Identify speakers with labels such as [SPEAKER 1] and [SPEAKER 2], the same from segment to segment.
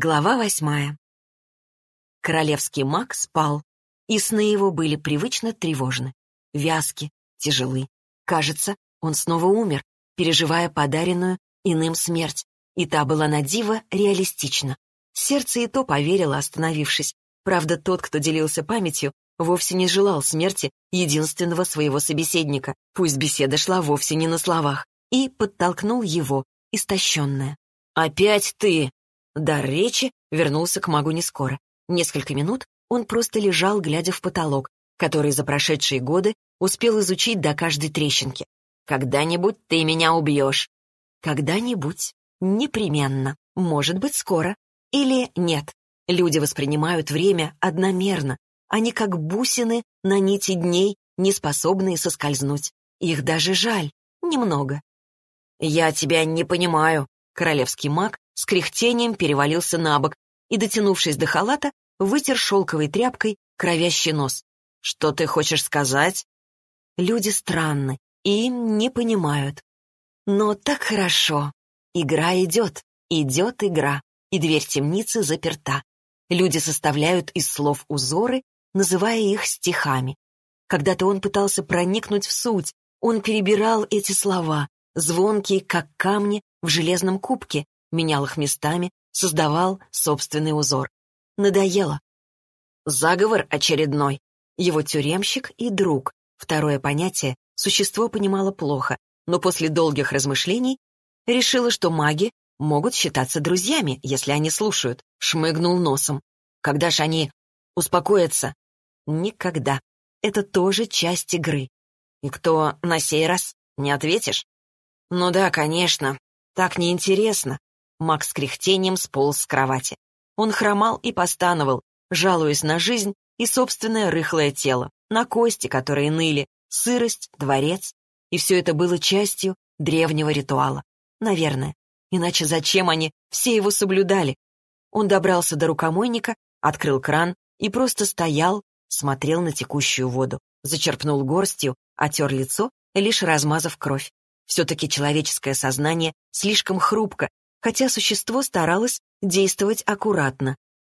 [SPEAKER 1] Глава восьмая. Королевский маг спал, и сны его были привычно тревожны, вязки, тяжелы. Кажется, он снова умер, переживая подаренную иным смерть, и та была на диво реалистична. Сердце и то поверило, остановившись. Правда, тот, кто делился памятью, вовсе не желал смерти единственного своего собеседника, пусть беседа шла вовсе не на словах, и подтолкнул его, истощенное. «Опять ты!» Дар речи вернулся к магу не скоро. Несколько минут он просто лежал, глядя в потолок, который за прошедшие годы успел изучить до каждой трещинки. «Когда-нибудь ты меня убьешь». «Когда-нибудь. Непременно. Может быть, скоро. Или нет. Люди воспринимают время одномерно. Они как бусины на нити дней, не способные соскользнуть. Их даже жаль. Немного. «Я тебя не понимаю», Королевский маг с кряхтением перевалился на бок и, дотянувшись до халата, вытер шелковой тряпкой кровящий нос. «Что ты хочешь сказать?» Люди странны и им не понимают. Но так хорошо. Игра идет, идет игра, и дверь темницы заперта. Люди составляют из слов узоры, называя их стихами. Когда-то он пытался проникнуть в суть, он перебирал эти слова, звонкие, как камни, в железном кубке, менял их местами, создавал собственный узор. Надоело. Заговор очередной. Его тюремщик и друг. Второе понятие существо понимало плохо, но после долгих размышлений решило, что маги могут считаться друзьями, если они слушают. Шмыгнул носом. Когда ж они успокоятся? Никогда. Это тоже часть игры. И кто на сей раз? Не ответишь? Ну да, конечно. Так неинтересно. Макс с кряхтением сполз с кровати. Он хромал и постановал, жалуясь на жизнь и собственное рыхлое тело, на кости, которые ныли, сырость, дворец. И все это было частью древнего ритуала. Наверное. Иначе зачем они все его соблюдали? Он добрался до рукомойника, открыл кран и просто стоял, смотрел на текущую воду, зачерпнул горстью, отер лицо, лишь размазав кровь. Все-таки человеческое сознание слишком хрупко, хотя существо старалось действовать аккуратно.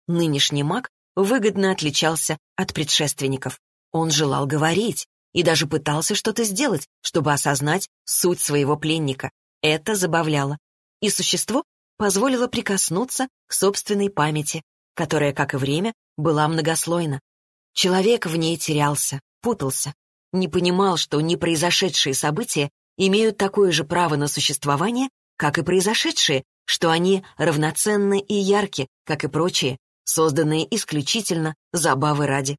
[SPEAKER 1] Нынешний маг выгодно отличался от предшественников. Он желал говорить и даже пытался что-то сделать, чтобы осознать суть своего пленника. Это забавляло. И существо позволило прикоснуться к собственной памяти, которая, как и время, была многослойна. Человек в ней терялся, путался, не понимал, что непроизошедшие события имеют такое же право на существование, как и произошедшие, что они равноценны и ярки, как и прочие, созданные исключительно забавы ради.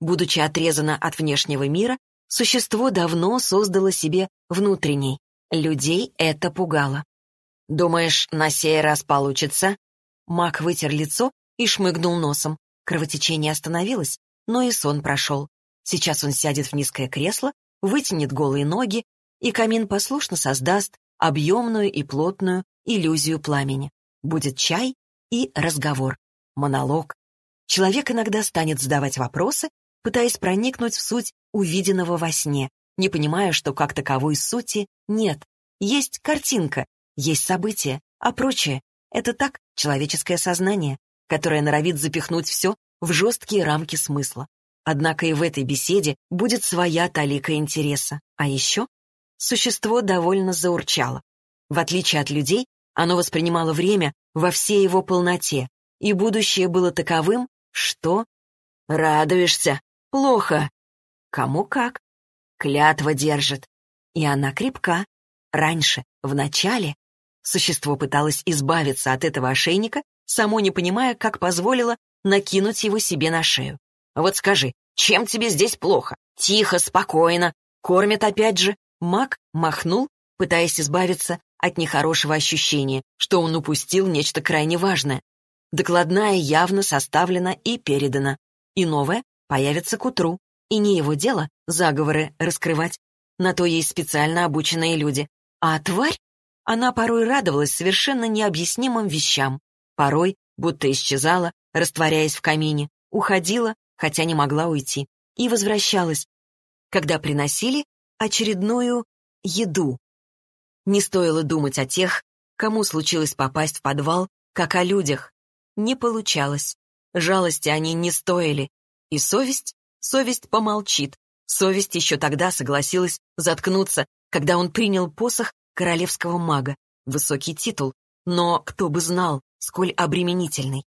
[SPEAKER 1] Будучи отрезано от внешнего мира, существо давно создало себе внутренний. Людей это пугало. «Думаешь, на сей раз получится?» Мак вытер лицо и шмыгнул носом. Кровотечение остановилось, но и сон прошел. Сейчас он сядет в низкое кресло, вытянет голые ноги и камин послушно создаст объемную и плотную иллюзию пламени. Будет чай и разговор, монолог. Человек иногда станет задавать вопросы, пытаясь проникнуть в суть увиденного во сне, не понимая, что как таковой сути нет. Есть картинка, есть событие, а прочее — это так человеческое сознание, которое норовит запихнуть все в жесткие рамки смысла. Однако и в этой беседе будет своя талика интереса. А еще существо довольно заурчало. В отличие от людей, оно воспринимало время во всей его полноте, и будущее было таковым, что... Радуешься? Плохо. Кому как. Клятва держит. И она крепка. Раньше, в начале, существо пыталось избавиться от этого ошейника, само не понимая, как позволило накинуть его себе на шею. Вот скажи, чем тебе здесь плохо? Тихо, спокойно. Кормят опять же, Мак махнул, пытаясь избавиться от нехорошего ощущения, что он упустил нечто крайне важное. Докладная явно составлена и передана. И новая появится к утру. И не его дело заговоры раскрывать. На то есть специально обученные люди. А тварь? Она порой радовалась совершенно необъяснимым вещам. Порой будто исчезала, растворяясь в камине, уходила, хотя не могла уйти, и возвращалась. Когда приносили, очередную еду. Не стоило думать о тех, кому случилось попасть в подвал, как о людях. не получалось. Жалости они не стоили. И совесть? Совесть помолчит. Совесть еще тогда согласилась заткнуться, когда он принял посох королевского мага. Высокий титул, но кто бы знал, сколь обременительный.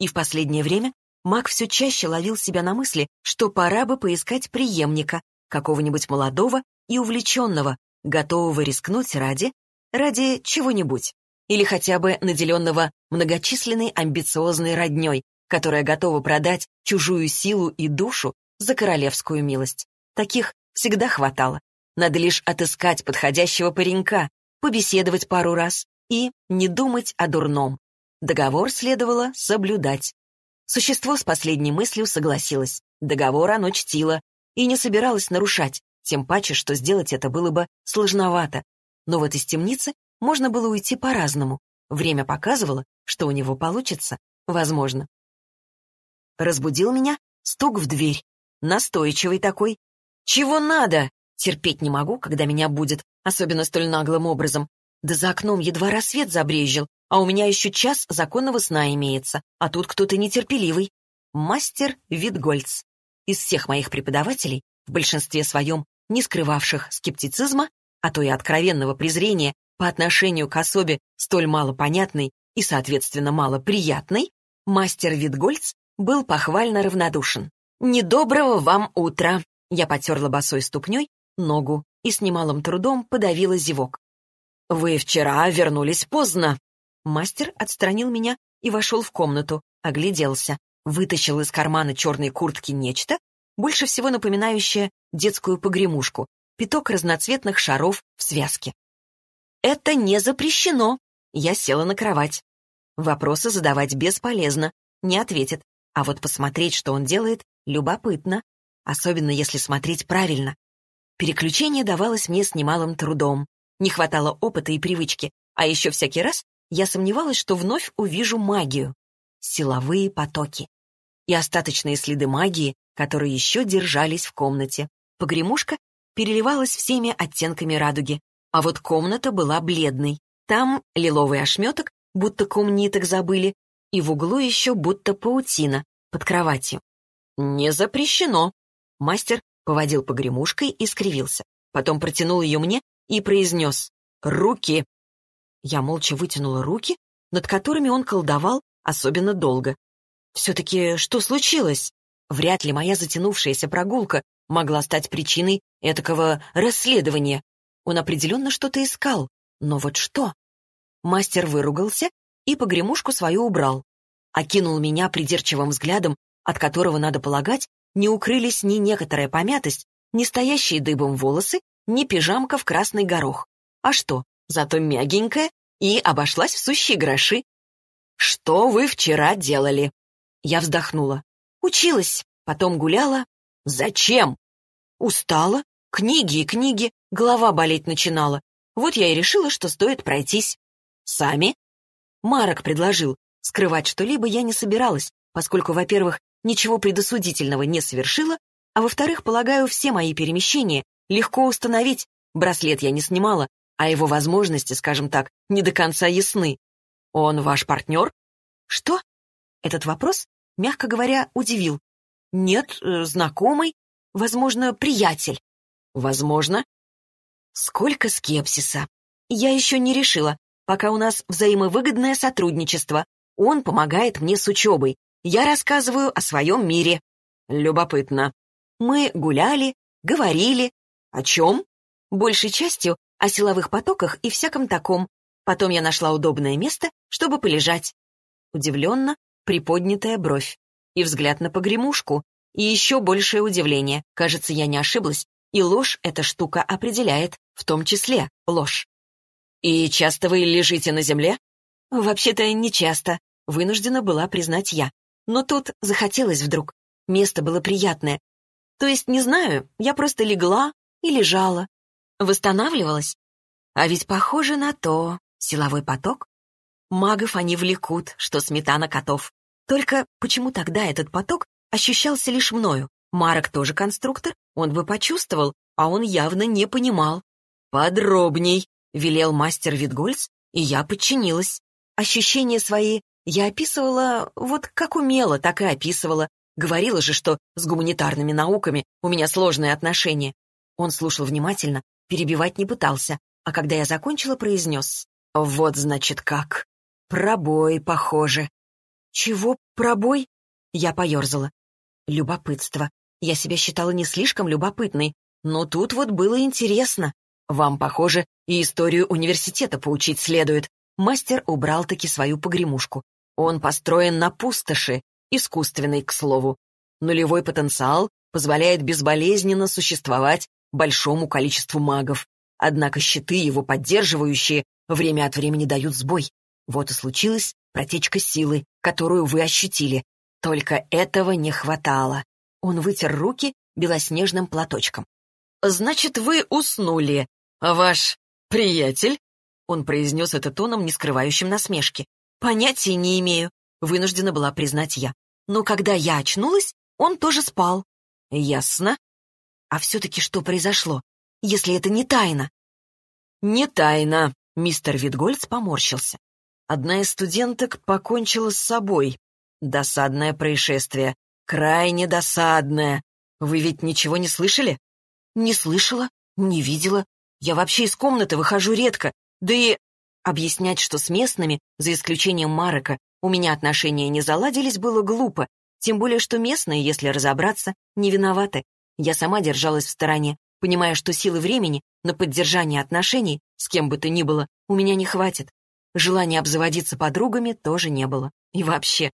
[SPEAKER 1] И в последнее время маг все чаще ловил себя на мысли, что пора бы поискать преемника, какого-нибудь молодого и увлеченного, готового рискнуть ради, ради чего-нибудь, или хотя бы наделенного многочисленной амбициозной родней, которая готова продать чужую силу и душу за королевскую милость. Таких всегда хватало. Надо лишь отыскать подходящего паренька, побеседовать пару раз и не думать о дурном. Договор следовало соблюдать. Существо с последней мыслью согласилось. Договор оно чтило и не собиралось нарушать, тем паче, что сделать это было бы сложновато. Но вот из темницы можно было уйти по-разному. Время показывало, что у него получится, возможно. Разбудил меня стук в дверь. Настойчивый такой. «Чего надо?» Терпеть не могу, когда меня будет, особенно столь наглым образом. Да за окном едва рассвет забрезжил, а у меня еще час законного сна имеется, а тут кто-то нетерпеливый. Мастер Витгольц. Из всех моих преподавателей, в большинстве своем не скрывавших скептицизма, а то и откровенного презрения по отношению к особе столь малопонятной и, соответственно, малоприятной, мастер Витгольц был похвально равнодушен. «Недоброго вам утра!» Я потерла босой ступней ногу и с немалым трудом подавила зевок. «Вы вчера вернулись поздно!» Мастер отстранил меня и вошел в комнату, огляделся, вытащил из кармана черной куртки нечто, больше всего напоминающее детскую погремушку, пяток разноцветных шаров в связке. «Это не запрещено!» Я села на кровать. Вопросы задавать бесполезно, не ответит. А вот посмотреть, что он делает, любопытно. Особенно если смотреть правильно. Переключение давалось мне с немалым трудом. Не хватало опыта и привычки, а еще всякий раз я сомневалась, что вновь увижу магию. Силовые потоки. И остаточные следы магии, которые еще держались в комнате. Погремушка переливалась всеми оттенками радуги, а вот комната была бледной. Там лиловый ошметок, будто ком ниток забыли, и в углу еще будто паутина под кроватью. «Не запрещено!» Мастер поводил погремушкой и скривился. Потом протянул ее мне и произнес «Руки!». Я молча вытянула руки, над которыми он колдовал особенно долго. Все-таки что случилось? Вряд ли моя затянувшаяся прогулка могла стать причиной этакого расследования. Он определенно что-то искал, но вот что? Мастер выругался и погремушку свою убрал. Окинул меня придирчивым взглядом, от которого, надо полагать, не укрылись ни некоторая помятость, ни стоящие дыбом волосы, ни пижамка в красный горох. А что, зато мягенькая и обошлась в сущие гроши. «Что вы вчера делали?» Я вздохнула. «Училась, потом гуляла. Зачем?» «Устала. Книги и книги, голова болеть начинала. Вот я и решила, что стоит пройтись. Сами? Марок предложил. Скрывать что-либо я не собиралась, поскольку, во-первых, ничего предосудительного не совершила, а во-вторых, полагаю, все мои перемещения легко установить. Браслет я не снимала, а его возможности, скажем так, не до конца ясны. Он ваш партнер? Что? Этот вопрос, мягко говоря, удивил. Нет, э, знакомый, возможно, приятель. Возможно. Сколько скепсиса. Я еще не решила, пока у нас взаимовыгодное сотрудничество. Он помогает мне с учебой. Я рассказываю о своем мире. Любопытно. Мы гуляли, говорили. О чем? Большей частью о силовых потоках и всяком таком. Потом я нашла удобное место, чтобы полежать. Удивленно приподнятая бровь. И взгляд на погремушку. И еще большее удивление. Кажется, я не ошиблась. И ложь эта штука определяет, в том числе ложь. «И часто вы лежите на земле?» «Вообще-то не часто», — вынуждена была признать я. Но тут захотелось вдруг. Место было приятное. То есть, не знаю, я просто легла и лежала. Восстанавливалась. А ведь похоже на то. Силовой поток. Магов они влекут, что сметана котов. Только почему тогда этот поток ощущался лишь мною? Марок тоже конструктор, он бы почувствовал, а он явно не понимал. «Подробней», — велел мастер Витгольц, и я подчинилась. Ощущения свои Я описывала, вот как умела, так и описывала. Говорила же, что с гуманитарными науками у меня сложные отношения. Он слушал внимательно, перебивать не пытался, а когда я закончила, произнес. «Вот, значит, как. Пробой, похоже». «Чего пробой?» Я поерзала. Любопытство. Я себя считала не слишком любопытной, но тут вот было интересно. Вам, похоже, и историю университета поучить следует. Мастер убрал-таки свою погремушку. Он построен на пустоши, искусственный, к слову. Нулевой потенциал позволяет безболезненно существовать большому количеству магов. Однако щиты, его поддерживающие, время от времени дают сбой. Вот и случилась протечка силы, которую вы ощутили. Только этого не хватало. Он вытер руки белоснежным платочком. «Значит, вы уснули. Ваш приятель?» Он произнес это тоном, не скрывающим насмешки. «Понятия не имею», — вынуждена была признать я. Но когда я очнулась, он тоже спал. «Ясно. А все-таки что произошло, если это не тайна?» «Не тайна», — мистер Витгольц поморщился. Одна из студенток покончила с собой. Досадное происшествие. Крайне досадное. Вы ведь ничего не слышали? Не слышала, не видела. Я вообще из комнаты выхожу редко. Да и объяснять, что с местными, за исключением Марека, у меня отношения не заладились, было глупо, тем более, что местные, если разобраться, не виноваты. Я сама держалась в стороне, понимая, что силы времени на поддержание отношений с кем бы то ни было у меня не хватит. Желания обзаводиться подругами тоже не было. И вообще.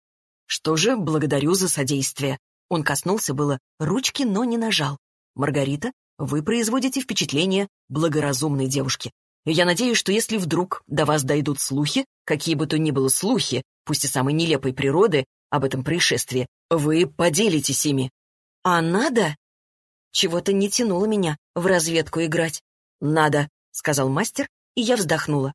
[SPEAKER 1] Что же, благодарю за содействие. Он коснулся было ручки, но не нажал. Маргарита, вы производите впечатление благоразумной девушки. Я надеюсь, что если вдруг до вас дойдут слухи, какие бы то ни было слухи, пусть и самой нелепой природы, об этом происшествии, вы поделитесь ими. А надо? Чего-то не тянуло меня в разведку играть. Надо, сказал мастер, и я вздохнула.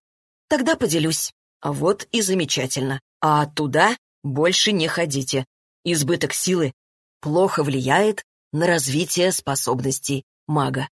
[SPEAKER 1] Тогда поделюсь. Вот и замечательно. А туда больше не ходите. Избыток силы плохо влияет на развитие способностей мага.